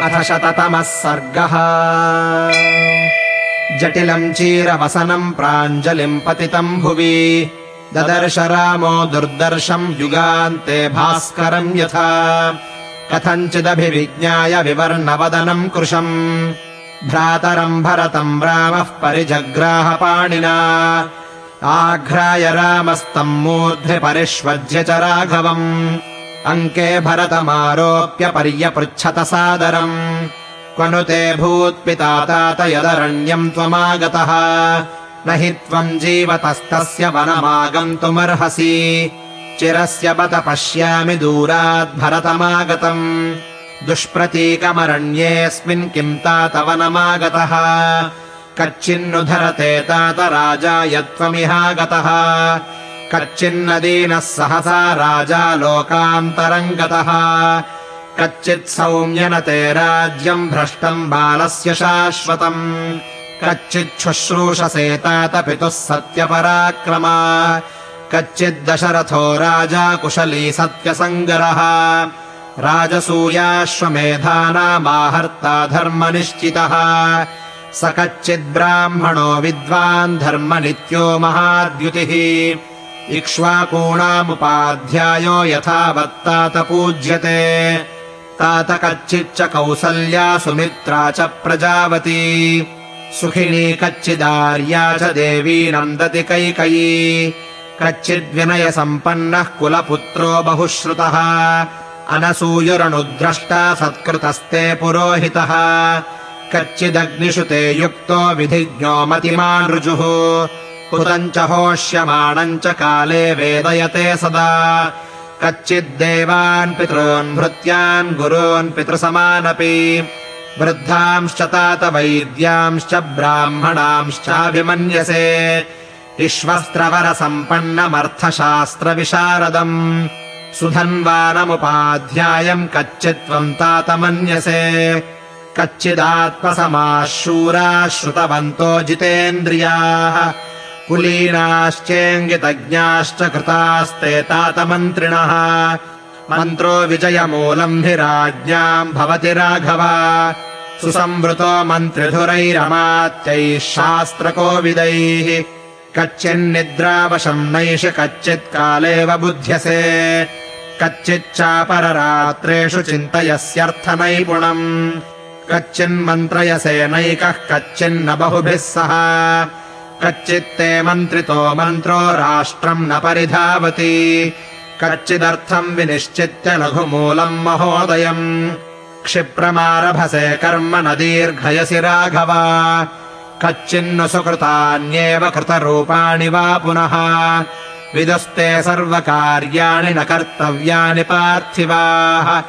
अथ शततमः सर्गः। जटिलम् चीरवसनम् प्राञ्जलिम् पतितम् भुवि। ददर्श रामो दुर्दर्शम् युगान्ते भास्करम् यथा। कथञ्चिदभिविज्ञाय विवर्णवदनम् कृशम् भ्रातरम् भरतम् रामः परिजग्राहपाणिना आघ्राय रामस्तम् मूर्ध्नि परिष्वज्य च राघवम् अङ्के भरतमारोप्य पर्यपृच्छत सादरम्। क्व ते भूत्पिता तात यदरण्यम् त्वमागतः। न हि त्वम् जीवतस्तस्य वनमागन्तुमर्हसि। चिरस्य बत पश्यामि दूराद्भरतमागतम् दुष्प्रतीकमरण्येऽस्मिन् किम् तात वनमागतः। कच्चिन्नु धरते तात राजा यत्त्वमिहागतः कच्चिन्नदीनः सहसा राजा लोकान्तरम् गतः कच्चित् सौम्यनते राज्यम् भ्रष्टम् बालस्य शाश्वतम्। कच्चिच्छुश्रूषसे तात पितुः सत्यपराक्रमा। कच्चिद्दशरथो राजा कुशली सत्यसङ्गरः। राजसूयाश्वमेधानामाहर्ता धर्मनिश्चितः। स कच्चिद्ब्राह्मणो विद्वान् धर्मनित्यो महाद्युतिः इक्ष्वाकूणामुपाध्यायो यथावत्तात पूज्यते। तात कच्चिच्च कौसल्या सुमित्रा च प्रजावती। सुखिनी कच्चिदार्या च देवी नन्दति कैकयी। कच्चिद्विनयसम्पन्नः कुलपुत्रो बहुश्रुतः। अनसूयुरनुद्रष्टा सत्कृतस्ते पुरोहितः। कच्चिदग्निषु ते युक्तो विधिज्ञो मतिमान् ऋजुः कुतम् च होष्यमाणम् च काले वेदयते सदा। कच्चिद्देवान् पितॄन् भृत्यान् गुरून् पितृसमानपि। वृद्धांश्च तात वैद्यांश्च ब्राह्मणांश्चाभिमन्यसे। विश्वस्त्रवरसम्पन्नमर्थशास्त्रविशारदम् सुधन्वानमुपाध्यायम् कच्चित्त्वम् तात मन्यसे कच्चिदात्मसमाः शूराः श्रुतवन्तो जितेन्द्रियाः कुलीनाश्चेङ्गितज्ञाश्च कृतास्ते तातमन्त्रिणः। मन्त्रो विजयमूलम् हि राज्ञाम् भवति राघव। सुसंवृतो मन्त्रिधुरैरमात्यैः शास्त्रकोविदैः। कच्चिन्निद्रावशम् नैष कच्चित्कालेव बुध्यसे। कच्चिच्चापररात्रेषु चिन्तयस्यर्थनैपुणम्। कच्चिन्मन्त्रयसेनैकः कच्चिन्न बहुभिः सह कच्चित्ते मन्त्रितो मन्त्रो राष्ट्रम् न परिधावति। कच्चिदर्थम् विनिश्चित्य लघुमूलम् महोदयम्। क्षिप्रमारभसे कर्म न दीर्घयसि राघव। कच्चिन्नु सुकृतान्येव कृतरूपाणि वा पुनः। विदुस्ते सर्वकार्याणि न कर्तव्यानि पार्थिवाः।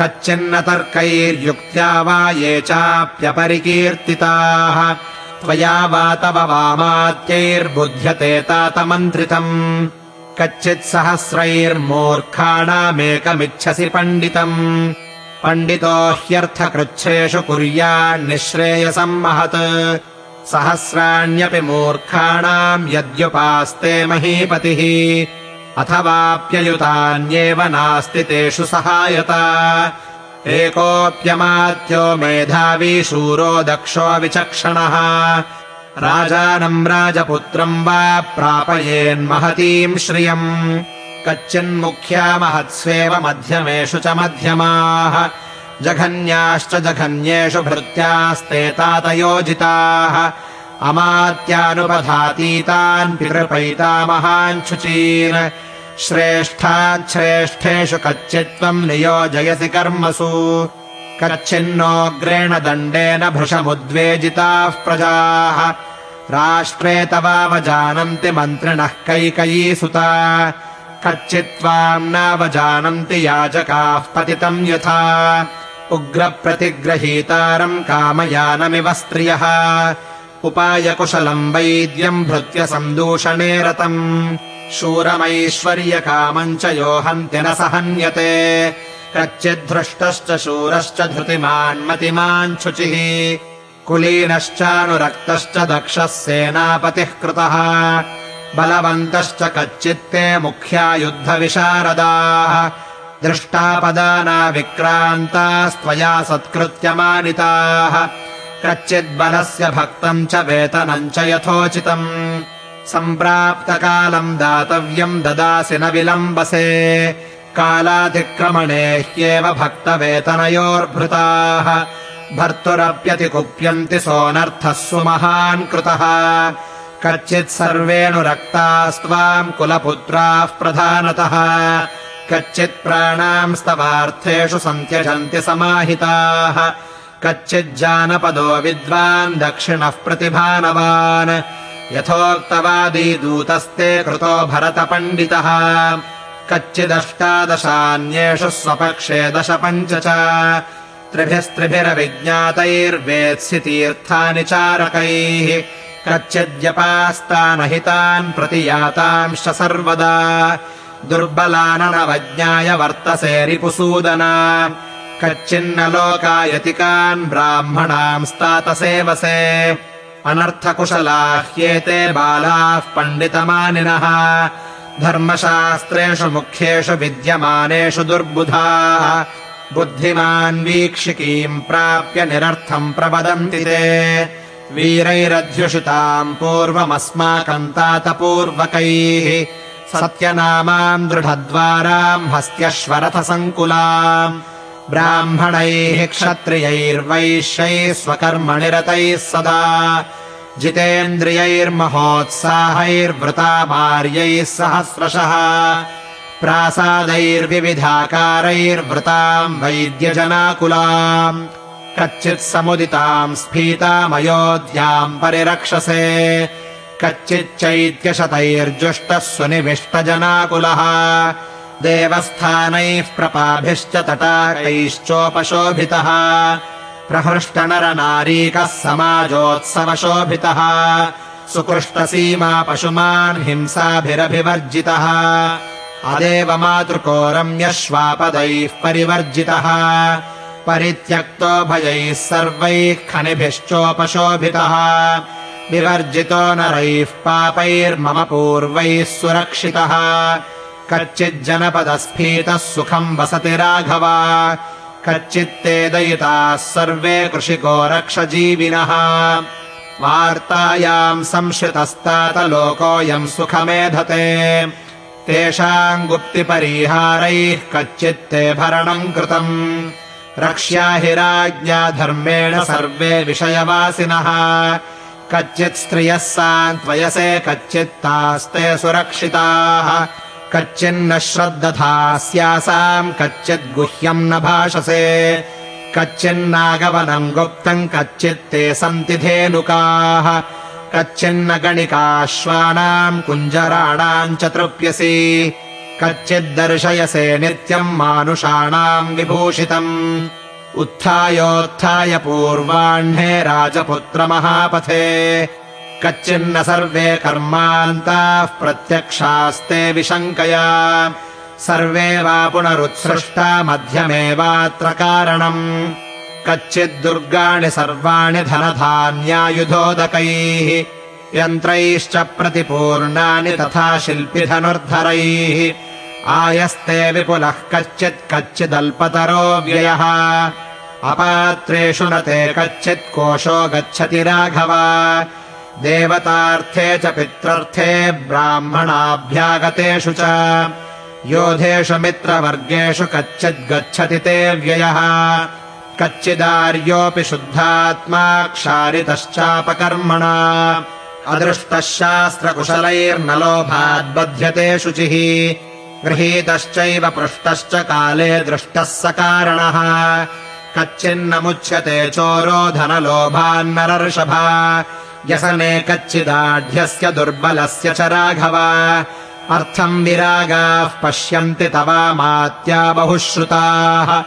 कच्चिन्न तर्कैर्युक्त्या वा ये चाप्यपरिकीर्तिताः त्वया वा तव वामात्यैर्बुध्यते तातमन्त्रितम्। कच्चित्सहस्रैर्मूर्खाणामेकमिच्छसि पण्डितम्। पण्डितो ह्यर्थकृच्छ्रेषु कुर्यान्निःश्रेयसम् महत्। सहस्राण्यपि मूर्खाणाम् यद्युपास्ते महीपतिः। अथवाप्ययुतान्येव नास्ति तेषु सहायता एकोऽप्यमात्यो मेधावी शूरो दक्षो विचक्षणः। राजानम् राजपुत्रम् वा प्रापयेन्महतीम् श्रियम्। कच्चिन्मुख्या महत्स्वेव मध्यमेषु च मध्यमाः। जघन्याश्च जघन्येषु भृत्यास्ते तातयोजिताः। अमात्यानुपधातीतान् पितृपैतामहाञ्छुचीन् श्रेष्ठाच्छ्रेष्ठेषु कच्चित्त्वम् नियोजयसि कर्मसु। कच्चिन्नोऽग्रेण दण्डेन भृशमुद्वेजिताः प्रजाः। राष्ट्रे तवावजानन्ति मन्त्रिणः कैकयीसुता। कच्चित्त्वाम् नावजानन्ति याजकाः पतितम् यथा। उग्रप्रतिग्रहीतारम् कामयानमिव स्त्रियः। उपायकुशलम् वैद्यम् भृत्य सन्दूषणे रतम् शूरमैश्वर्यकामम् च यो हन्ति न सहन्यते। कच्चिद्धृष्टश्च शूरश्च धृतिमान्मतिमान् शुचिः। कुलीनश्चानुरक्तश्च दक्षः सेनापतिः कृतः। बलवन्तश्च कच्चित्ते मुख्या युद्धविशारदाः। दृष्टापदाना विक्रान्तास्त्वया सत्कृत्यमानिताः। कच्चिद्बलस्य भक्तम् च वेतनम् च यथोचितम् सम्प्राप्तकालम् दातव्यम् ददासि न विलम्बसे। कालातिक्रमणे ह्येव भक्तवेतनयोर्भृताः। भर्तुरप्यतिकुप्यन्ति सोऽनर्थः सुमहान् कृतः। कच्चित् सर्वेऽनुरक्तास्त्वाम् कुलपुत्राः प्रधानतः। कच्चित् प्राणांस्तवार्थेषु सन्त्यजन्ति समाहिताः। कच्चिज्जानपदो विद्वान् दक्षिणः प्रतिभानवान् यथोक्तवादी दूतस्ते कृतो भरतपण्डितः। कच्चिदष्टादशान्येषु स्वपक्षे दश पञ्च च। त्रिभिस्त्रिभिरविज्ञातैर्वेत्सि तीर्थानि चारकैः। कच्चिद्यपास्तानहितान् प्रतियातांश्च सर्वदा। दुर्बलाननवज्ञाय वर्तसे रिपुसूदना। कच्चिन्न लोकायतिकान् ब्राह्मणांस्तातसेवसे अनर्थकुशला ह्येते बालाः पण्डितमानिनः। धर्मशास्त्रेषु मुख्येषु विद्यमानेषु दुर्बुधाः। बुद्धिमान् वीक्षिकीम् प्राप्य निरर्थम् प्रवदन्ति ते। वीरैरध्युषिताम् पूर्वमस्माकम् तातपूर्वकैः। सत्यनामाम् दृढद्वाराम् हस्त्यश्वरथसङ्कुलाम् ब्राह्मणैः क्षत्रियैर्वैश्यैः स्वकर्मनिरतैः सदा जितेन्द्रियैर्महोत्साहैर्वृतामार्यैः सहस्रशः प्रासादैर्विविधाकारैर्वृताम् वैद्यजनाकुलाम् कच्चित् समुदिताम् स्फीतामयोध्याम् परिरक्षसे कच्चिच्चैत्यशतैर्जुष्टः सुनिविष्टजनाकुलः देवस्थानैः प्रपाभिश्च तटाकैश्चोपशोभितः। प्रहृष्टनरनारीकः समाजोत्सवशोभितः। सुकृष्टसीमा पशुमान् हिंसाभिरभिवर्जितः। अदेव मातृको रम्यश्वापदैः परिवर्जितः। परित्यक्तो भयैः सर्वैः खनिभिश्चोपशोभितः। विवर्जितो नरैः पापैर्मम पूर्वैः सुरक्षितः कच्चिज्जनपदस्फीतः सुखम् वसति राघव। कच्चित्ते दयिताः सर्वे कृषिको रक्षजीविनः। वार्तायाम् संश्रितस्तातलोकोऽयम् सुखमेधते। तेषाम् गुप्तिपरिहारैः कच्चित्ते भरणम् कृतम्। रक्ष्या हि राज्ञा धर्मेण सर्वे विषयवासिनः। कच्चित् स्त्रियः सान्त्वयसे कच्चित्तास्ते सुरक्षिताः कच्चिन्न श्रद्दधास्यासाम् कच्चिद्गुह्यम् न भाषसे। कच्चिन्नागवनम् गुप्तम् कच्चित्ते सन्ति धेनुकाः। कच्चिन्न गणिकाश्वानाम् कुञ्जराणाम् च तृप्यसि। कच्चिद्दर्शयसे नित्यम् मानुषाणाम् विभूषितम्। उत्थायोत्थाय पूर्वाह्णे राजपुत्रमहापथे कच्चिन्न सर्वे कर्मान्ताः प्रत्यक्षास्ते विशङ्कया। सर्वे वा पुनरुत्सृष्टा मध्यमेवात्र कारणम्। कच्चिद्दुर्गाणि सर्वाणि धनधान्यायुधोदकैः यन्त्रैश्च प्रतिपूर्णानि तथा शिल्पिधनुर्धरैः। आयस्ते विपुलः कच्चित् कच्चिदल्पतरो व्ययः। अपात्रेषु न ते कच्चित् कोशो गच्छति राघव देवतार्थे च पित्रर्थे ब्राह्मणाभ्यागतेषु च। योधेषु मित्रवर्गेषु कच्चिद्गच्छति ते व्ययः। कच्चिदार्योऽपि शुद्धात्मा क्षारितश्चापकर्मणा। अदृष्टः शास्त्रकुशलैर्न लोभाद्बध्यते शुचिः। गृहीतश्चैव पृष्टश्च काले दृष्टः स कारणः। कच्चिन्न मुच्यते चोरो धनलोभान्नरर्षभा व्यसने कच्चिदाढ्यस्य दुर्बलस्य च राघव। अर्थम् विरागाः पश्यन्ति तवामात्या बहुश्रुताः।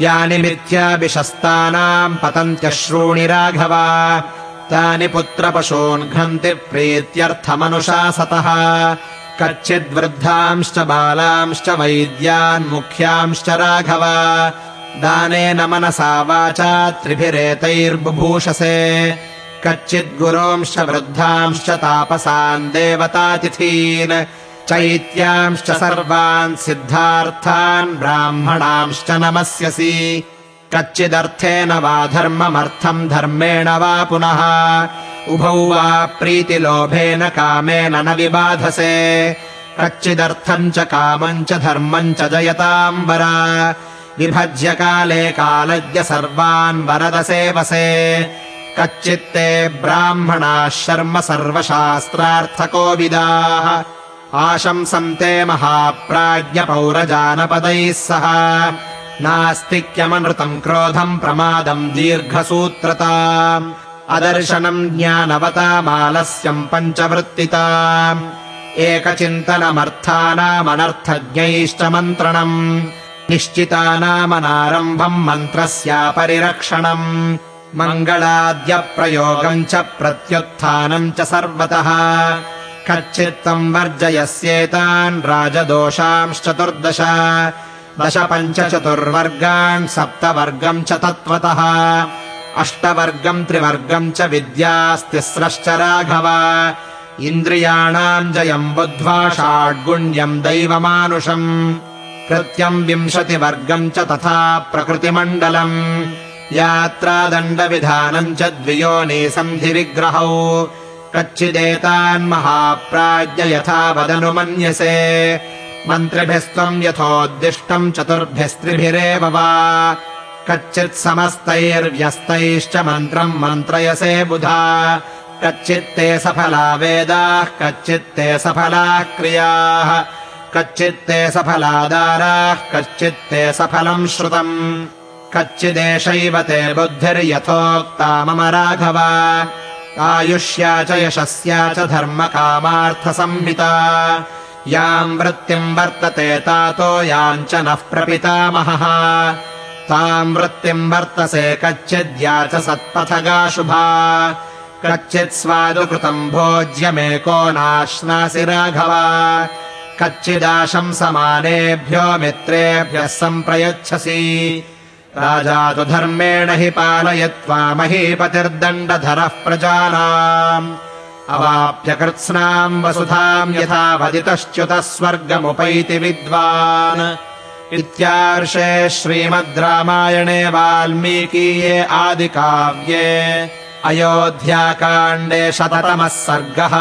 यानि मिथ्याभिशस्तानाम् पतन्त्यश्रूणि राघव। तानि पुत्रपशून् घ्नन्ति प्रीत्यर्थमनुशासतः कच्चिद्वृद्धांश्च बालांश्च वैद्यान् मुख्यांश्च राघव। दानेन मनसा वाचा त्रिभिरेतैर्बुभूषसे कच्चिद्गुरोंश्च वृद्धांश्च तापसान् देवतातिथीन् चैत्यांश्च सर्वान् सिद्धार्थान् ब्राह्मणांश्च नमस्यसि। कच्चिदर्थेन वा धर्ममर्थम् धर्मेण वा पुनः उभौ वा प्रीतिलोभेन कामेन न विबाधसे। कच्चिदर्थम् च कामम् च धर्मम् च जयताम् वर विभज्य काले कालज्ञ सर्वान् वरदसेवसे कच्चित्ते ब्राह्मणाः शर्म सर्वशास्त्रार्थको विदाः आशंसन्ते महाप्राज्ञपौरजानपदैः सह। नास्तिक्यमनृतम् क्रोधम् प्रमादम् दीर्घसूत्रता अदर्शनम् ज्ञानवतामालस्यम् पञ्चवृत्तिता एकचिन्तनमर्थानामनर्थज्ञैश्च मन्त्रणम्। निश्चितानामनारम्भम् मन्त्रस्यापरिरक्षणम् मङ्गलाद्यप्रयोगम् च प्रत्युत्थानम् च सर्वतः। कच्चित्तम् वर्जयस्येतान् राजदोषांश्चतुर्दश। दश पञ्च चतुर्वर्गान् सप्तवर्गम् च तत्त्वतः। अष्टवर्गम् त्रिवर्गम् च विद्यास्तिस्रश्च राघव। इन्द्रियाणाम् जयम् बुद्ध्वा षाड्गुण्यम् दैवमानुषम्। कृत्यम् विंशतिवर्गम् च तथा प्रकृतिमण्डलम् यात्रादण्डविधानम् च द्वियोनिसन्धिविग्रहौ कच्चिदेतान्महाप्राज्ञ यथा वदनुमन्यसे। मन्त्रिभिस्त्वम् यथोद्दिष्टम् चतुर्भिस्त्रिभिरेव वा। कच्चित् समस्तैर्व्यस्तैश्च मन्त्रम् मन्त्रयसे बुधा। कच्चित्ते सफला वेदाः कच्चित्ते सफलाः क्रियाः। कच्चित्ते सफलादाराः कच्चित्ते सफलम् श्रुतम् कच्चिदेषैव ते बुद्धिर्यथोक्ता मम राघव। आयुष्या च यशस्या च धर्मकामार्थसंहिता। याम् वृत्तिम् वर्तते तातो याम् च नः प्रपितामहः। ताम् वृत्तिम् वर्तसे कच्चिद्या च सत्पथगाशुभा। कच्चित् स्वादुकृतम् भोज्यमेको नाश्नासि राघव। कच्चिदाशंसमानेभ्यो मित्रेभ्यः सम्प्रयच्छसि राजा तु धर्मेण हि पालयित्वा महीपतिर्दण्डधरः प्रजानाम्। अवाप्य कृत्स्नाम् वसुधाम् यथा वदितश्च्युतः स्वर्गमुपैति विद्वान्। इत्यार्षे श्रीमद् रामायणे वाल्मीकीये आदिकाव्ये अयोध्याकाण्डे शततमः सर्गः